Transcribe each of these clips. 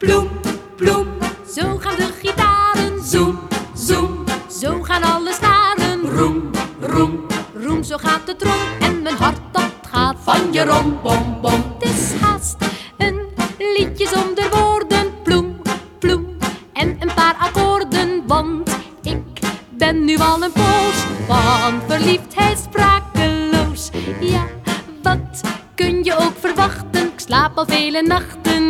ploem, ploem. Zo gaan de gitaren, Zoem, zoem, zo gaan alle snaren. roem, roem. Roem, zo gaat de trom en mijn hart dat gaat Van je rom, bom, bom. Het is haast een liedje zonder woorden. Ploem, ploem en een paar akkoorden. Want ik ben nu al een poos van verliefdheid sprakeloos. Ja, wat kun je ook verwachten? Ik slaap al vele nachten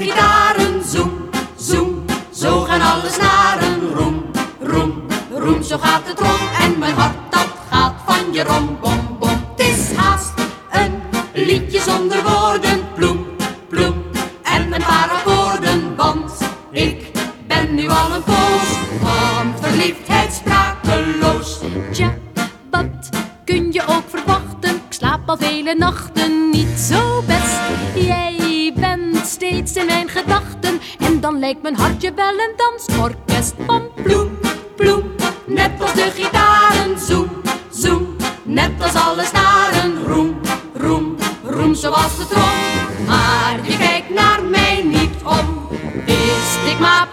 Gitaren. Zoem, zoem, zo gaan alle snaren. Roem, roem, roem, zo gaat het rond. En mijn hart dat gaat van je rom, bom, bom. Het is haast een liedje zonder woorden. Ploem, ploem, en een paar akkoorden. Want ik ben nu al een poos van verliefdheid sprakeloos. Tja, wat kun je ook verwachten? Ik slaap al vele nachten niet zo in mijn gedachten. En dan lijkt mijn hartje wel een dansorkest van Ploem, ploem, net als de gitaren. Zoem, zoem, net als alle snaren. Roem, roem, roem zoals de trom. Maar je kijkt naar mij niet om. Wist ik maar